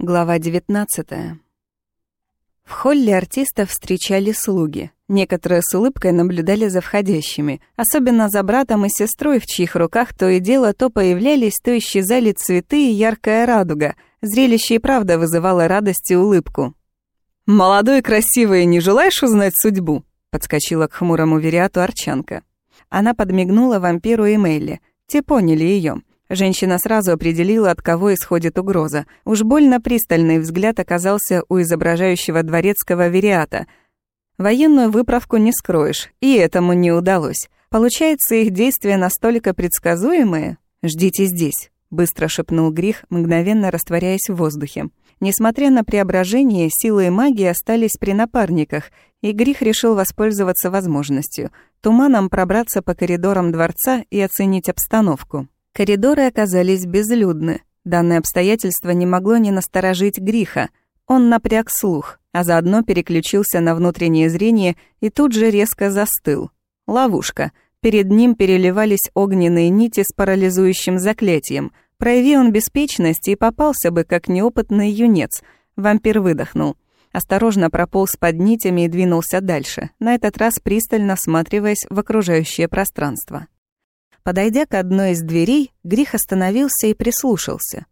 Глава 19 В холле артистов встречали слуги. Некоторые с улыбкой наблюдали за входящими, особенно за братом и сестрой, в чьих руках то и дело то появлялись, то исчезали цветы и яркая радуга. Зрелище и правда вызывало радость и улыбку. «Молодой красивый, не желаешь узнать судьбу?» подскочила к хмурому вериату Арчанка. Она подмигнула вампиру и. Те поняли ее. Женщина сразу определила, от кого исходит угроза. Уж больно пристальный взгляд оказался у изображающего дворецкого вериата. Военную выправку не скроешь, и этому не удалось. Получается, их действия настолько предсказуемые? «Ждите здесь», — быстро шепнул Грих, мгновенно растворяясь в воздухе. Несмотря на преображение, силы и магия остались при напарниках, и Грих решил воспользоваться возможностью — туманом пробраться по коридорам дворца и оценить обстановку. Коридоры оказались безлюдны. Данное обстоятельство не могло не насторожить Гриха. Он напряг слух, а заодно переключился на внутреннее зрение и тут же резко застыл. Ловушка. Перед ним переливались огненные нити с парализующим заклятием. Прояви он беспечность и попался бы, как неопытный юнец. Вампир выдохнул. Осторожно прополз под нитями и двинулся дальше, на этот раз пристально всматриваясь в окружающее пространство. Подойдя к одной из дверей, Грих остановился и прислушался.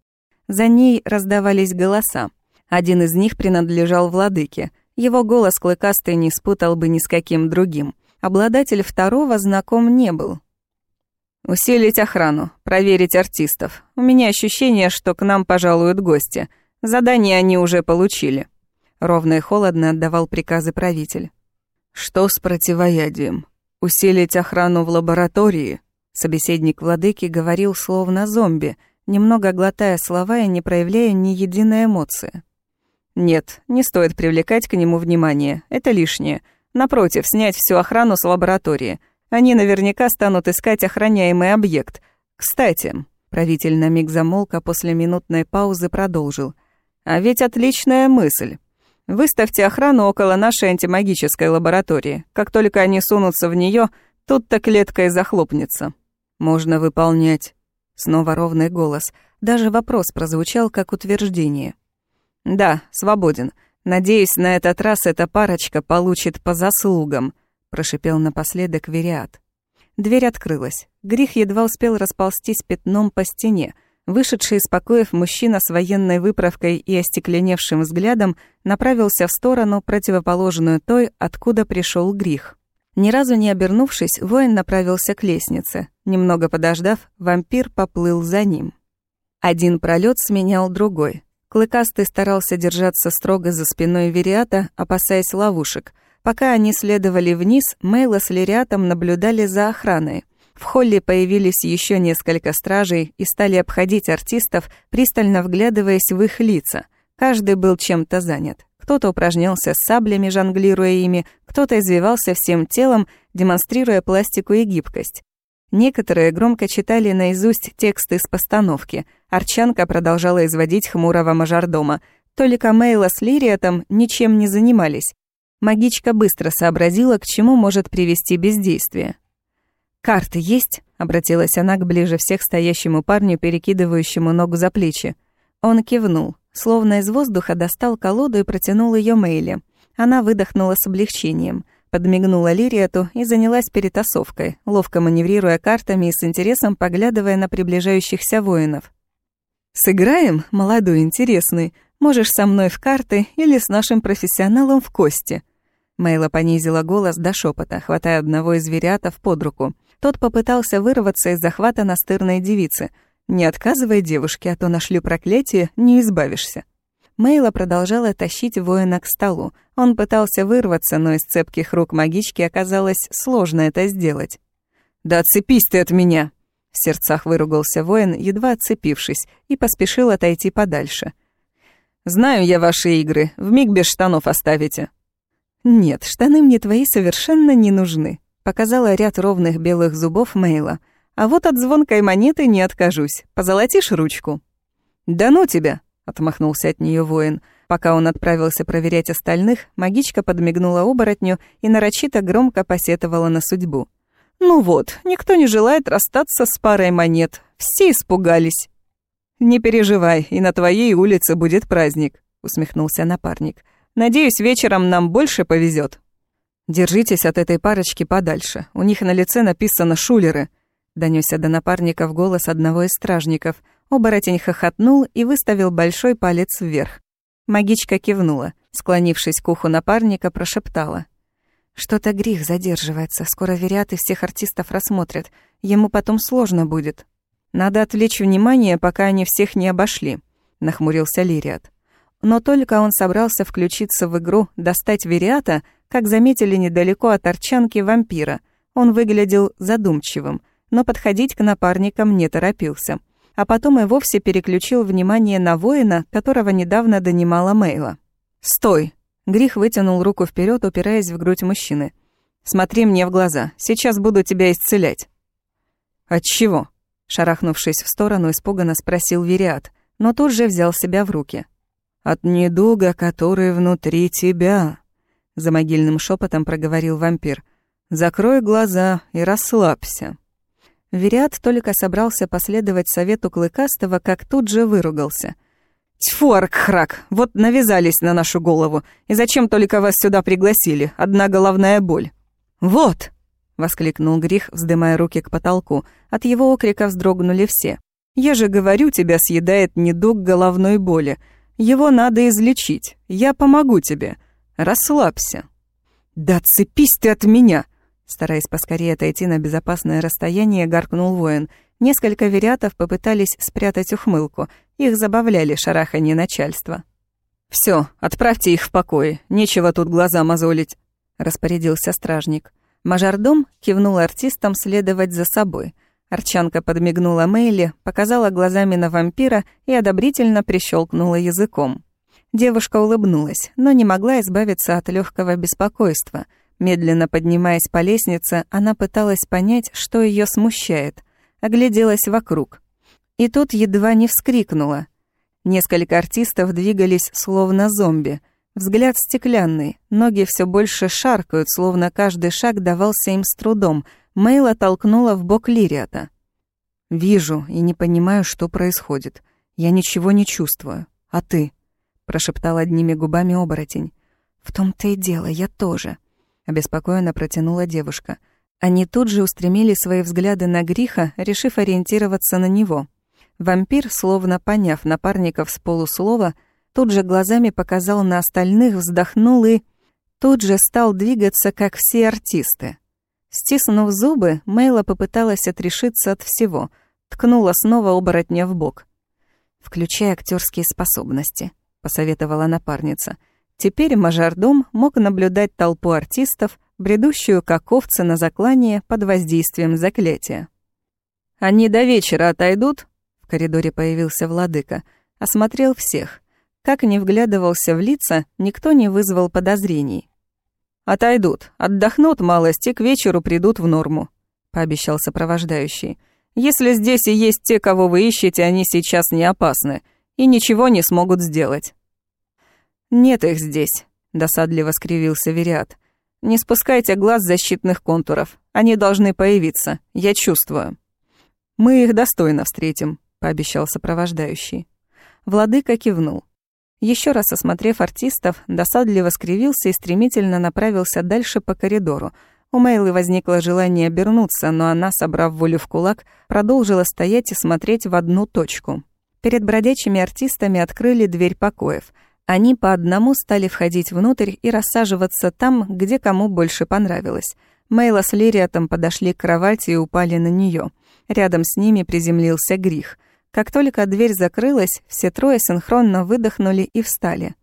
За ней раздавались голоса. Один из них принадлежал владыке. Его голос клыкастый не спутал бы ни с каким другим. Обладатель второго знаком не был. «Усилить охрану, проверить артистов. У меня ощущение, что к нам пожалуют гости. Задание они уже получили». Ровно и холодно отдавал приказы правитель. «Что с противоядием? Усилить охрану в лаборатории?» Собеседник владыки говорил словно зомби, немного глотая слова и не проявляя ни единой эмоции. «Нет, не стоит привлекать к нему внимание, это лишнее. Напротив, снять всю охрану с лаборатории. Они наверняка станут искать охраняемый объект. Кстати...» Правитель на миг замолк, а после минутной паузы продолжил. «А ведь отличная мысль. Выставьте охрану около нашей антимагической лаборатории. Как только они сунутся в нее, тут-то клетка и захлопнется». «Можно выполнять». Снова ровный голос. Даже вопрос прозвучал как утверждение. «Да, свободен. Надеюсь, на этот раз эта парочка получит по заслугам», прошипел напоследок Вериат. Дверь открылась. Грих едва успел расползтись пятном по стене. Вышедший из покоев мужчина с военной выправкой и остекленевшим взглядом направился в сторону, противоположную той, откуда пришел Грих. Ни разу не обернувшись, воин направился к лестнице. Немного подождав, вампир поплыл за ним. Один пролет сменял другой. Клыкастый старался держаться строго за спиной Вериата, опасаясь ловушек. Пока они следовали вниз, Мейла с Лириатом наблюдали за охраной. В холле появились еще несколько стражей и стали обходить артистов, пристально вглядываясь в их лица. Каждый был чем-то занят. Кто-то упражнялся с саблями, жонглируя ими, кто-то извивался всем телом, демонстрируя пластику и гибкость. Некоторые громко читали наизусть тексты с постановки. Арчанка продолжала изводить хмурого мажордома. Только Мейла с Лириатом ничем не занимались. Магичка быстро сообразила, к чему может привести бездействие. «Карты есть?» — обратилась она к ближе всех стоящему парню, перекидывающему ногу за плечи. Он кивнул. Словно из воздуха достал колоду и протянул ее Мейли. Она выдохнула с облегчением, подмигнула Лириату и занялась перетасовкой, ловко маневрируя картами и с интересом поглядывая на приближающихся воинов. «Сыграем, молодой интересный. Можешь со мной в карты или с нашим профессионалом в кости». Мейла понизила голос до шепота, хватая одного из зверятов под руку. Тот попытался вырваться из захвата настырной девицы — не отказывай девушке, а то нашлю проклятие, не избавишься. Мейла продолжала тащить воина к столу. Он пытался вырваться, но из цепких рук магички оказалось сложно это сделать. «Да отцепись ты от меня!» В сердцах выругался воин, едва отцепившись, и поспешил отойти подальше. «Знаю я ваши игры, вмиг без штанов оставите». «Нет, штаны мне твои совершенно не нужны», показала ряд ровных белых зубов Мейла — а вот от звонкой монеты не откажусь. Позолотишь ручку?» «Да ну тебя!» — отмахнулся от нее воин. Пока он отправился проверять остальных, магичка подмигнула оборотню и нарочито громко посетовала на судьбу. «Ну вот, никто не желает расстаться с парой монет. Все испугались». «Не переживай, и на твоей улице будет праздник», — усмехнулся напарник. «Надеюсь, вечером нам больше повезет. «Держитесь от этой парочки подальше. У них на лице написано «шулеры», — донёсся до напарника в голос одного из стражников. Оборотень хохотнул и выставил большой палец вверх. Магичка кивнула, склонившись к уху напарника, прошептала. «Что-то грех задерживается. Скоро верят и всех артистов рассмотрят. Ему потом сложно будет». «Надо отвлечь внимание, пока они всех не обошли», — нахмурился Лириат. Но только он собрался включиться в игру «Достать Вериата», как заметили недалеко от Арчанки вампира. Он выглядел задумчивым, но подходить к напарникам не торопился. А потом и вовсе переключил внимание на воина, которого недавно донимала Мейла. «Стой!» Грих вытянул руку вперед, упираясь в грудь мужчины. «Смотри мне в глаза. Сейчас буду тебя исцелять». «От чего?» Шарахнувшись в сторону, испуганно спросил Вериат, но тут же взял себя в руки. «От недуга, который внутри тебя», — за могильным шепотом проговорил вампир. «Закрой глаза и расслабься». Вериат только собрался последовать совету Клыкастого, как тут же выругался. «Тьфу, Аркхрак, вот навязались на нашу голову. И зачем только вас сюда пригласили? Одна головная боль». «Вот!» — воскликнул Грих, вздымая руки к потолку. От его окрика вздрогнули все. «Я же говорю, тебя съедает недуг головной боли. Его надо излечить. Я помогу тебе. Расслабься». «Да цепись ты от меня!» Стараясь поскорее отойти на безопасное расстояние, гаркнул воин. Несколько верятов попытались спрятать ухмылку. Их забавляли шараханье начальства. «Всё, отправьте их в покое. Нечего тут глаза мозолить», — распорядился стражник. Мажордом кивнул артистам следовать за собой. Арчанка подмигнула Мэйли, показала глазами на вампира и одобрительно прищелкнула языком. Девушка улыбнулась, но не могла избавиться от легкого беспокойства. Медленно поднимаясь по лестнице, она пыталась понять, что ее смущает. Огляделась вокруг. И тут едва не вскрикнула. Несколько артистов двигались словно зомби — Взгляд стеклянный, ноги все больше шаркают, словно каждый шаг давался им с трудом. Мейла толкнула в бок Лириата. «Вижу и не понимаю, что происходит. Я ничего не чувствую. А ты?» — прошептал одними губами оборотень. «В том-то и дело, я тоже», — обеспокоенно протянула девушка. Они тут же устремили свои взгляды на Гриха, решив ориентироваться на него. Вампир, словно поняв напарников с полуслова, — тут же глазами показал на остальных, вздохнул и... Тут же стал двигаться, как все артисты. Стиснув зубы, Мейла попыталась отрешиться от всего, ткнула снова оборотня в бок. «Включай актерские способности», — посоветовала напарница. Теперь мажордом мог наблюдать толпу артистов, бредущую как овцы на заклание под воздействием заклятия. «Они до вечера отойдут?» В коридоре появился владыка. Осмотрел всех. Как ни вглядывался в лица, никто не вызвал подозрений. «Отойдут, отдохнут малость и к вечеру придут в норму», — пообещал сопровождающий. «Если здесь и есть те, кого вы ищете, они сейчас не опасны и ничего не смогут сделать». «Нет их здесь», — досадливо скривился Вериат. «Не спускайте глаз защитных контуров. Они должны появиться. Я чувствую». «Мы их достойно встретим», — пообещал сопровождающий. Владыка кивнул. Еще раз осмотрев артистов, досадливо скривился и стремительно направился дальше по коридору. У Мейлы возникло желание обернуться, но она, собрав волю в кулак, продолжила стоять и смотреть в одну точку. Перед бродячими артистами открыли дверь покоев. Они по одному стали входить внутрь и рассаживаться там, где кому больше понравилось. Мейла с Лириатом подошли к кровати и упали на нее. Рядом с ними приземлился Грих — как только дверь закрылась, все трое синхронно выдохнули и встали.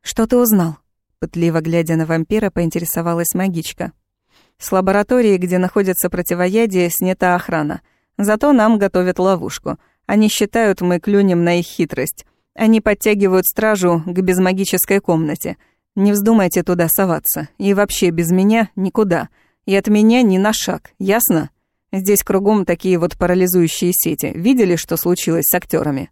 «Что ты узнал?» Пытливо глядя на вампира, поинтересовалась магичка. «С лаборатории, где находится противоядие, снята охрана. Зато нам готовят ловушку. Они считают, мы клюнем на их хитрость. Они подтягивают стражу к безмагической комнате. Не вздумайте туда соваться. И вообще без меня никуда. И от меня ни на шаг, ясно?» Здесь кругом такие вот парализующие сети. Видели, что случилось с актерами?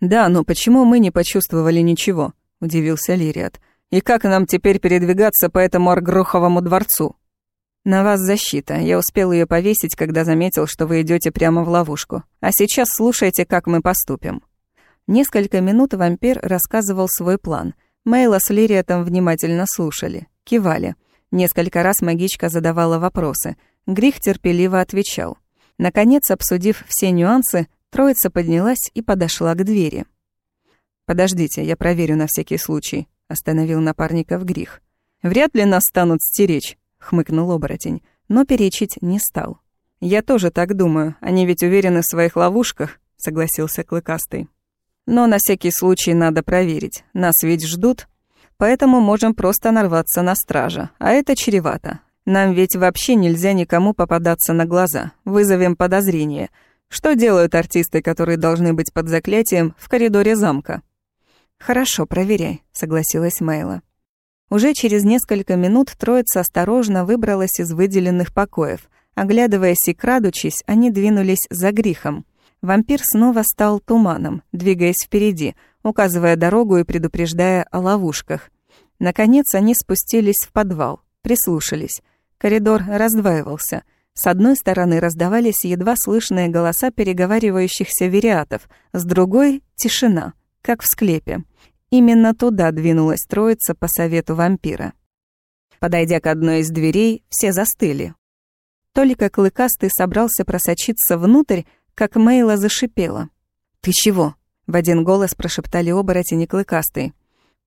«Да, но почему мы не почувствовали ничего?» — удивился Лириат. «И как нам теперь передвигаться по этому Аргроховому дворцу?» «На вас защита. Я успел ее повесить, когда заметил, что вы идете прямо в ловушку. А сейчас слушайте, как мы поступим». Несколько минут вампир рассказывал свой план. Мейла с Лириатом внимательно слушали, кивали. Несколько раз магичка задавала вопросы. Грих терпеливо отвечал. Наконец, обсудив все нюансы, троица поднялась и подошла к двери. «Подождите, я проверю на всякий случай», — остановил напарников Грих. «Вряд ли нас станут стеречь», — хмыкнул оборотень, но перечить не стал. «Я тоже так думаю, они ведь уверены в своих ловушках», — согласился Клыкастый. «Но на всякий случай надо проверить, нас ведь ждут, поэтому можем просто нарваться на стража, а это чревато. Нам ведь вообще нельзя никому попадаться на глаза, вызовем подозрение. Что делают артисты, которые должны быть под заклятием в коридоре замка?» «Хорошо, проверяй», — согласилась Мейла. Уже через несколько минут троица осторожно выбралась из выделенных покоев. Оглядываясь и крадучись, они двинулись за грехом. Вампир снова стал туманом, двигаясь впереди, указывая дорогу и предупреждая о ловушках. Наконец они спустились в подвал, прислушались. Коридор раздваивался. С одной стороны раздавались едва слышные голоса переговаривающихся вериатов, с другой — тишина — как в склепе. Именно туда двинулась троица по совету вампира. Подойдя к одной из дверей, все застыли. Только Клыкастый собрался просочиться внутрь, как Мейла зашипела. «Ты чего?» — в один голос прошептали оборотень и Клыкастый.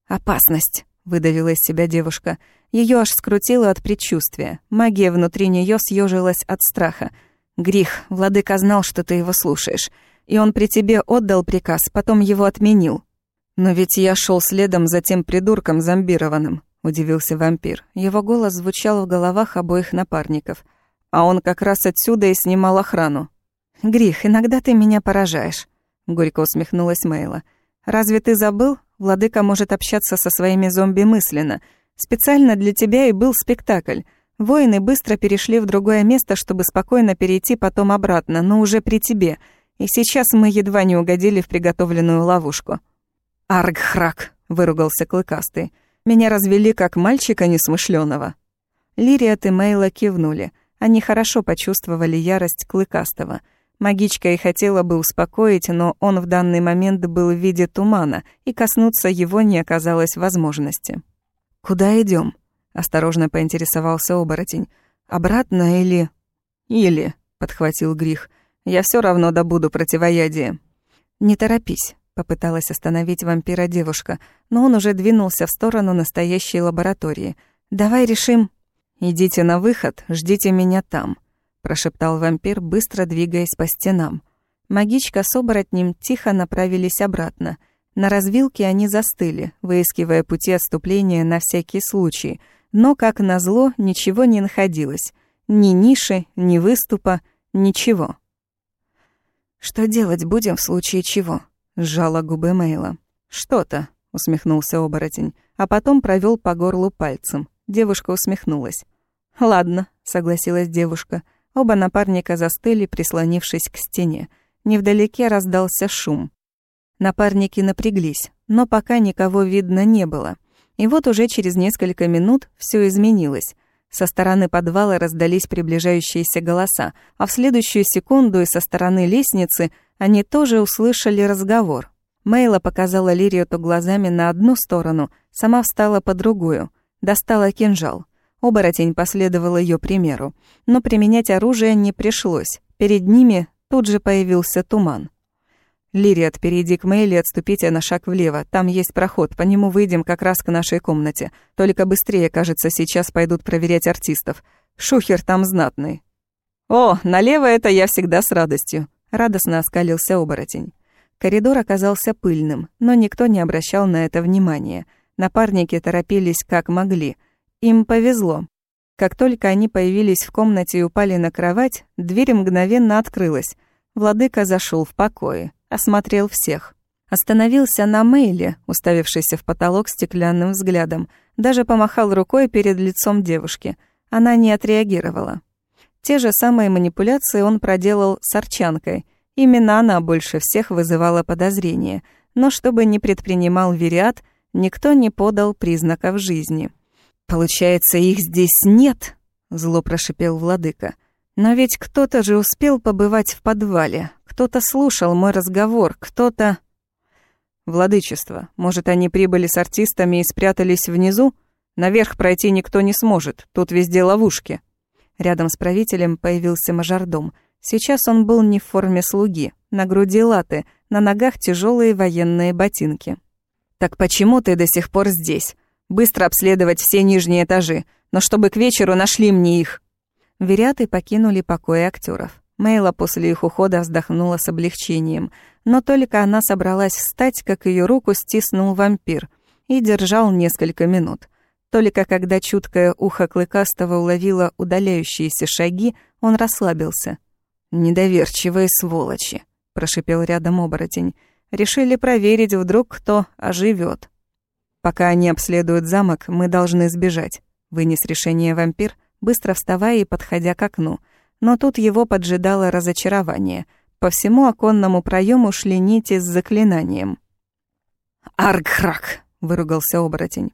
«Опасность», — выдавила из себя девушка. Ее аж скрутило от предчувствия. Магия внутри нее съежилась от страха. «Грих, владыка знал, что ты его слушаешь и он при тебе отдал приказ, потом его отменил. Но ведь я шел следом за тем придурком зомбированным, удивился вампир. Его голос звучал в головах обоих напарников. А он как раз отсюда и снимал охрану. «Грих, иногда ты меня поражаешь», — горько усмехнулась Мейла. «Разве ты забыл? Владыка может общаться со своими зомби мысленно. Специально для тебя и был спектакль. Воины быстро перешли в другое место, чтобы спокойно перейти потом обратно, но уже при тебе — и сейчас мы едва не угодили в приготовленную ловушку. «Аргхрак!» — выругался Клыкастый. «Меня развели как мальчика несмышленого. Лириат и Мейла кивнули. Они хорошо почувствовали ярость Клыкастого. Магичка и хотела бы успокоить, но он в данный момент был в виде тумана, и коснуться его не оказалось возможности. «Куда идем? осторожно поинтересовался оборотень. «Обратно или...» «Или», — подхватил Грих. Я все равно добуду противоядие». «Не торопись», — попыталась остановить вампира девушка, но он уже двинулся в сторону настоящей лаборатории. «Давай решим...» «Идите на выход, ждите меня там», — прошептал вампир, быстро двигаясь по стенам. Магичка с оборотнем тихо направились обратно. На развилке они застыли, выискивая пути отступления на всякий случай, но, как назло, ничего не находилось. Ни ниши, ни выступа, ничего. «Что делать будем в случае чего?» — сжала губы Мейла. «Что-то», — усмехнулся оборотень, а потом провел по горлу пальцем. Девушка усмехнулась. «Ладно», — согласилась девушка. Оба напарника застыли, прислонившись к стене. Невдалеке раздался шум. Напарники напряглись, но пока никого видно не было. И вот уже через несколько минут все изменилось. Со стороны подвала раздались приближающиеся голоса, а в следующую секунду и со стороны лестницы они тоже услышали разговор. Мейла показала Лириоту глазами на одну сторону, сама встала по другую, достала кинжал. Оборотень последовал ее примеру, но применять оружие не пришлось. Перед ними тут же появился туман. «Лириат, перейди к Мэйли и отступите на шаг влево. Там есть проход, по нему выйдем как раз к нашей комнате. Только быстрее, кажется, сейчас пойдут проверять артистов. Шухер там знатный». «О, налево это я всегда с радостью», — радостно оскалился оборотень. Коридор оказался пыльным, но никто не обращал на это внимания. Напарники торопились как могли. Им повезло. Как только они появились в комнате и упали на кровать, дверь мгновенно открылась. Владыка зашел в покое осмотрел всех. Остановился на Мэйле, уставившейся в потолок стеклянным взглядом, даже помахал рукой перед лицом девушки. Она не отреагировала. Те же самые манипуляции он проделал с Арчанкой. Именно она больше всех вызывала подозрения, но чтобы не предпринимал Вериат, никто не подал признаков жизни. «Получается, их здесь нет?» — зло прошипел владыка. «Но ведь кто-то же успел побывать в подвале, кто-то слушал мой разговор, кто-то... «Владычество, может, они прибыли с артистами и спрятались внизу? Наверх пройти никто не сможет, тут везде ловушки». Рядом с правителем появился мажордом. Сейчас он был не в форме слуги, на груди латы, на ногах тяжелые военные ботинки. «Так почему ты до сих пор здесь? Быстро обследовать все нижние этажи, но чтобы к вечеру нашли мне их». Веряты покинули покои актеров. Мейла после их ухода вздохнула с облегчением, но только она собралась встать, как ее руку стиснул вампир и держал несколько минут. Только когда чуткое ухо Клыкастого уловило удаляющиеся шаги, он расслабился. «Недоверчивые сволочи», — прошипел рядом оборотень. «Решили проверить, вдруг кто оживет. Пока они обследуют замок, мы должны сбежать», — вынес решение вампир, быстро вставая и подходя к окну — но тут его поджидало разочарование. По всему оконному проему шли нити с заклинанием. «Аргхрак!» — выругался оборотень.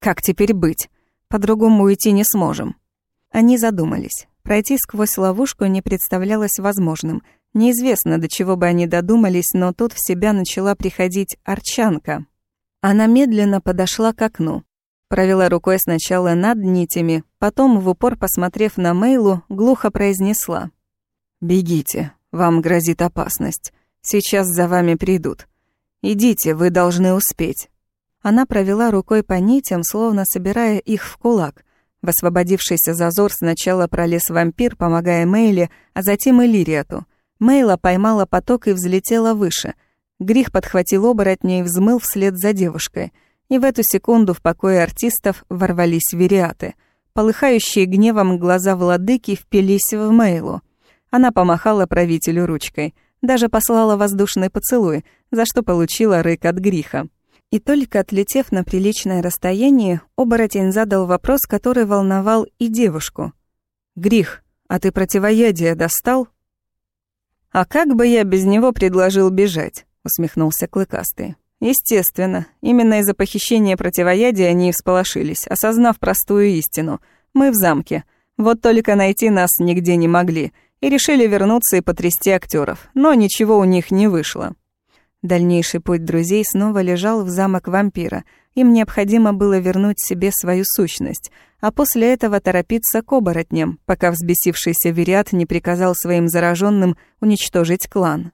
«Как теперь быть? По-другому уйти не сможем». Они задумались. Пройти сквозь ловушку не представлялось возможным. Неизвестно, до чего бы они додумались, но тут в себя начала приходить Арчанка. Она медленно подошла к окну. Провела рукой сначала над нитями, потом, в упор посмотрев на Мейлу, глухо произнесла. «Бегите, вам грозит опасность. Сейчас за вами придут. Идите, вы должны успеть». Она провела рукой по нитям, словно собирая их в кулак. В освободившийся зазор сначала пролез вампир, помогая Мейле, а затем и Лириату. Мейла поймала поток и взлетела выше. Грих подхватил оборотня и взмыл вслед за девушкой — и в эту секунду в покое артистов ворвались вериаты. Полыхающие гневом глаза владыки впились в Мейлу. Она помахала правителю ручкой, даже послала воздушный поцелуй, за что получила рык от гриха. И только отлетев на приличное расстояние, оборотень задал вопрос, который волновал и девушку. «Грих, а ты противоядие достал?» «А как бы я без него предложил бежать?» — усмехнулся Клыкастый. Естественно, именно из-за похищения противоядия они и всполошились, осознав простую истину. Мы в замке. Вот только найти нас нигде не могли. И решили вернуться и потрясти актеров, но ничего у них не вышло. Дальнейший путь друзей снова лежал в замок вампира. Им необходимо было вернуть себе свою сущность, а после этого торопиться к оборотням, пока взбесившийся Вериат не приказал своим зараженным уничтожить клан.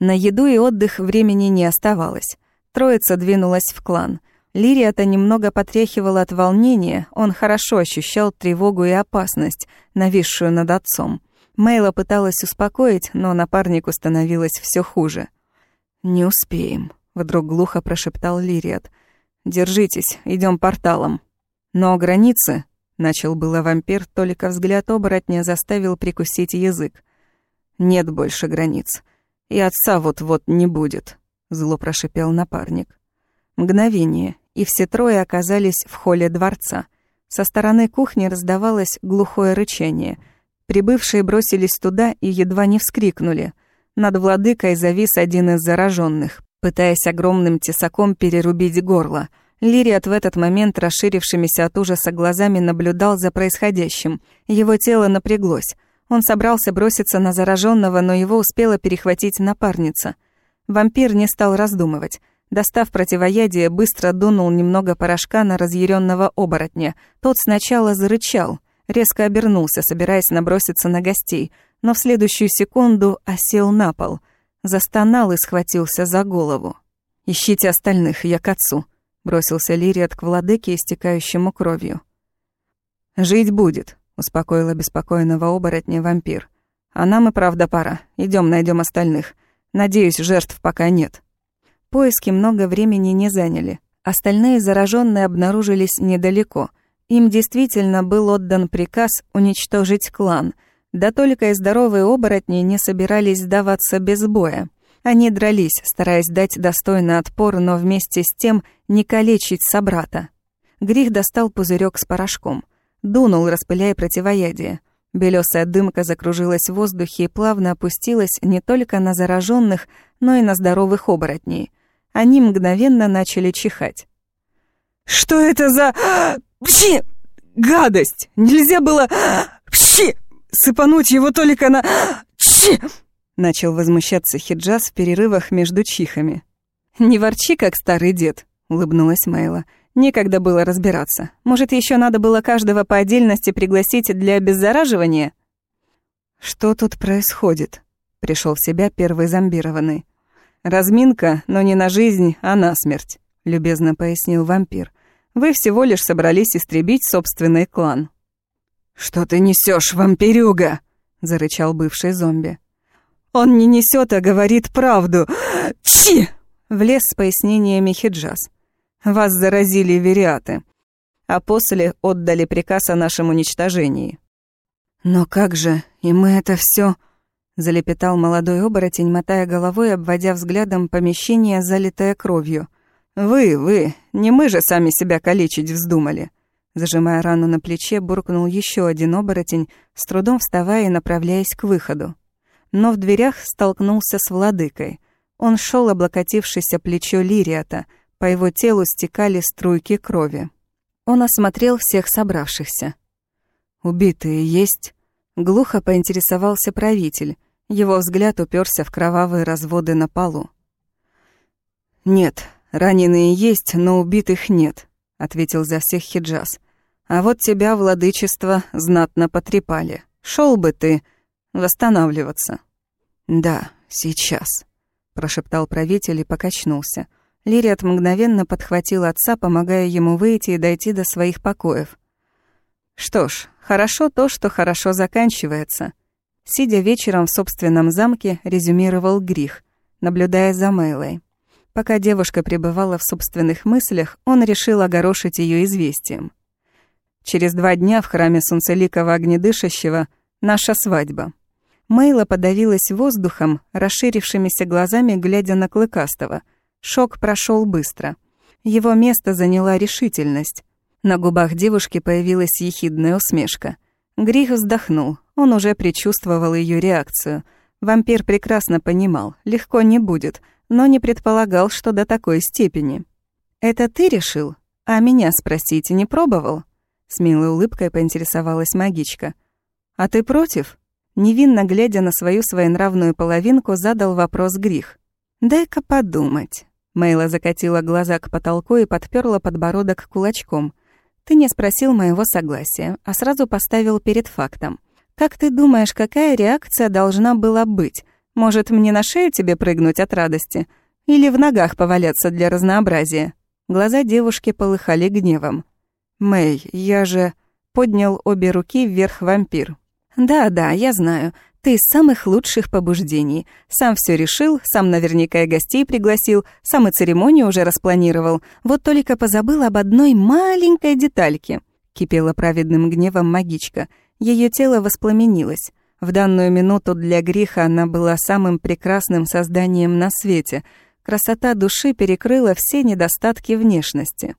На еду и отдых времени не оставалось. Троица двинулась в клан. Лирия-то немного потряхивала от волнения, он хорошо ощущал тревогу и опасность, нависшую над отцом. Мейла пыталась успокоить, но напарнику становилось все хуже. «Не успеем», — вдруг глухо прошептал Лириат. «Держитесь, идем порталом». «Но границы...» — начал было вампир, только взгляд оборотня заставил прикусить язык. «Нет больше границ. И отца вот-вот не будет» зло прошипел напарник. Мгновение, и все трое оказались в холле дворца. Со стороны кухни раздавалось глухое рычание. Прибывшие бросились туда и едва не вскрикнули. Над владыкой завис один из зараженных, пытаясь огромным тесаком перерубить горло. Лириат в этот момент расширившимися от ужаса глазами наблюдал за происходящим. Его тело напряглось. Он собрался броситься на зараженного, но его успела перехватить напарница — Вампир не стал раздумывать. Достав противоядие, быстро дунул немного порошка на разъяренного оборотня. Тот сначала зарычал, резко обернулся, собираясь наброситься на гостей, но в следующую секунду осел на пол. Застонал и схватился за голову. «Ищите остальных, я к отцу», — бросился Лириат к владыке, истекающему кровью. «Жить будет», — успокоил обеспокоенного оборотня вампир. «А нам и правда пора. Идем найдем остальных. Надеюсь, жертв пока нет. Поиски много времени не заняли. Остальные зараженные обнаружились недалеко. Им действительно был отдан приказ уничтожить клан. Да только и здоровые оборотни не собирались сдаваться без боя. Они дрались, стараясь дать достойный отпор, но вместе с тем не калечить собрата. Грих достал пузырек с порошком. Дунул, распыляя противоядие. Белесая дымка закружилась в воздухе и плавно опустилась не только на зараженных, но и на здоровых оборотней. Они мгновенно начали чихать. «Что это за... Пши! Гадость! Нельзя было... Пши! Сыпануть его только на... Пши!» Начал возмущаться Хиджаз в перерывах между чихами. «Не ворчи, как старый дед», — улыбнулась Мейла. «Некогда было разбираться. Может, еще надо было каждого по отдельности пригласить для обеззараживания?» «Что тут происходит?» — пришел в себя первый зомбированный. «Разминка, но не на жизнь, а на смерть», — любезно пояснил вампир. «Вы всего лишь собрались истребить собственный клан». «Что ты несешь, вампирюга?» — зарычал бывший зомби. «Он не несет, а говорит правду. Чи!» — влез с пояснениями Хиджаз. «Вас заразили вериаты, а после отдали приказ о нашем уничтожении». «Но как же, и мы это все залепетал молодой оборотень, мотая головой, обводя взглядом помещение, залитое кровью. «Вы, вы, не мы же сами себя калечить вздумали!» Зажимая рану на плече, буркнул еще один оборотень, с трудом вставая и направляясь к выходу. Но в дверях столкнулся с владыкой. Он шел, облокотившись о плечо Лириата, по его телу стекали струйки крови. Он осмотрел всех собравшихся. «Убитые есть?» Глухо поинтересовался правитель. Его взгляд уперся в кровавые разводы на полу. «Нет, раненые есть, но убитых нет», — ответил за всех Хиджаз. «А вот тебя, владычество, знатно потрепали. Шел бы ты восстанавливаться». «Да, сейчас», — прошептал правитель и покачнулся. Лириат мгновенно подхватил отца, помогая ему выйти и дойти до своих покоев. Что ж, хорошо то, что хорошо заканчивается. Сидя вечером в собственном замке, резюмировал Грих, наблюдая за Мейлой. Пока девушка пребывала в собственных мыслях, он решил огорошить ее известием. Через два дня в храме Солнцеликого Огнедышащего наша свадьба. Мейла подавилась воздухом, расширившимися глазами, глядя на Клыкастого. Шок прошел быстро. Его место заняла решительность. На губах девушки появилась ехидная усмешка. Грих вздохнул, он уже предчувствовал ее реакцию. Вампир прекрасно понимал, легко не будет, но не предполагал, что до такой степени. «Это ты решил? А меня спросить не пробовал?» С милой улыбкой поинтересовалась магичка. «А ты против?» Невинно глядя на свою своенравную половинку, задал вопрос Грих. «Дай-ка подумать». Мейла закатила глаза к потолку и подперла подбородок кулачком. Ты не спросил моего согласия, а сразу поставил перед фактом. Как ты думаешь, какая реакция должна была быть? Может, мне на шею тебе прыгнуть от радости? Или в ногах поваляться для разнообразия?» Глаза девушки полыхали гневом. «Мэй, я же...» — поднял обе руки вверх вампир. «Да-да, я знаю. Ты из самых лучших побуждений. Сам все решил, сам наверняка и гостей пригласил, сам и церемонию уже распланировал. Вот только позабыл об одной маленькой детальке. Кипела праведным гневом магичка. Ее тело воспламенилось. В данную минуту для греха она была самым прекрасным созданием на свете. Красота души перекрыла все недостатки внешности.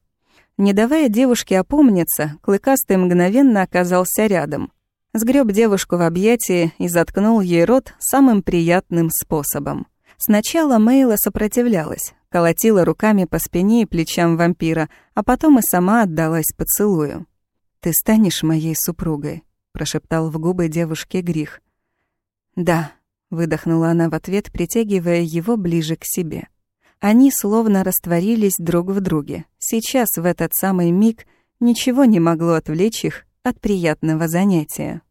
Не давая девушке опомниться, Клыкастый мгновенно оказался рядом сгреб девушку в объятии и заткнул ей рот самым приятным способом. Сначала Мейла сопротивлялась, колотила руками по спине и плечам вампира, а потом и сама отдалась поцелую. «Ты станешь моей супругой», — прошептал в губы девушке Грих. «Да», — выдохнула она в ответ, притягивая его ближе к себе. Они словно растворились друг в друге. Сейчас, в этот самый миг, ничего не могло отвлечь их от приятного занятия.